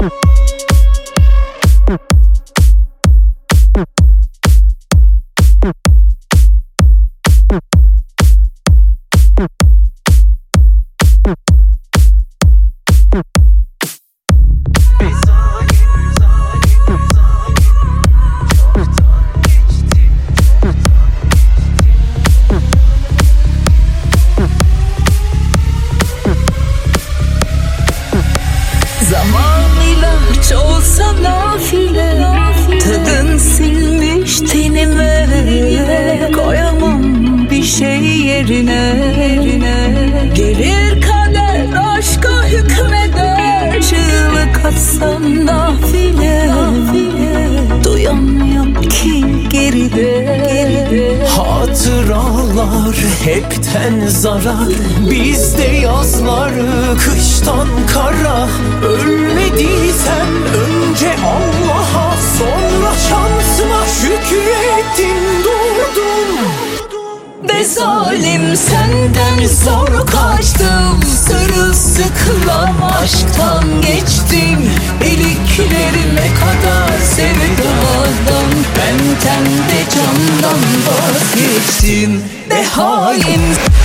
you ilaç olsa nafile Tadın silmiş tenime. Koyamam bir şey yerine Gelir kader aşka hükmeder. Çığlık atsam nafile Hatıralar hepten zarar. Bizde yazlar kıştan kara. Ölmediysen önce Allah'a Sonra şansıma şükrettim durdum. Be zalim senden zor kaçtım. Sırılsıklam aşktan geçtim. İliklerime kadar sevdadan Benden de candan vazgeçtim Be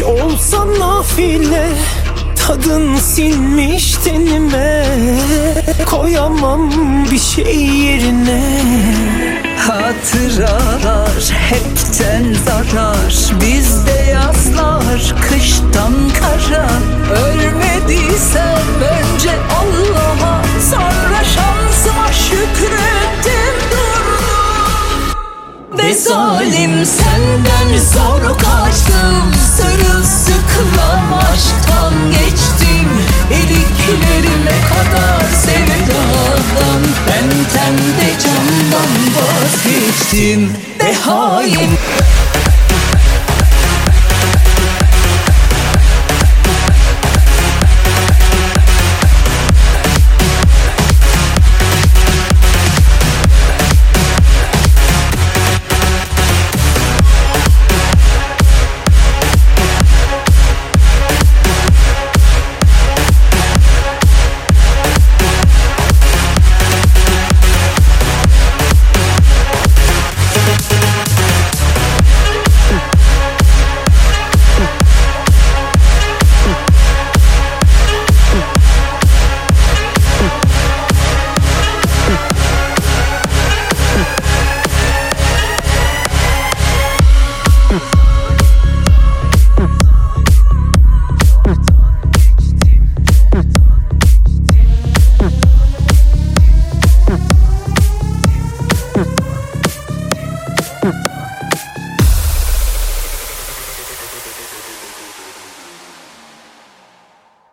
ilaç olsa nafile Tadın sinmiş tenime. Koyamam bir şey yerine. Hatıralar hepten zarar Bizde yazlar kıştan Zalim senden zor kaçtım. Sırılsıklam aşktan geçtim. İliklerime kadar sevdadan Benden de candan vazgeçtim. Ve hain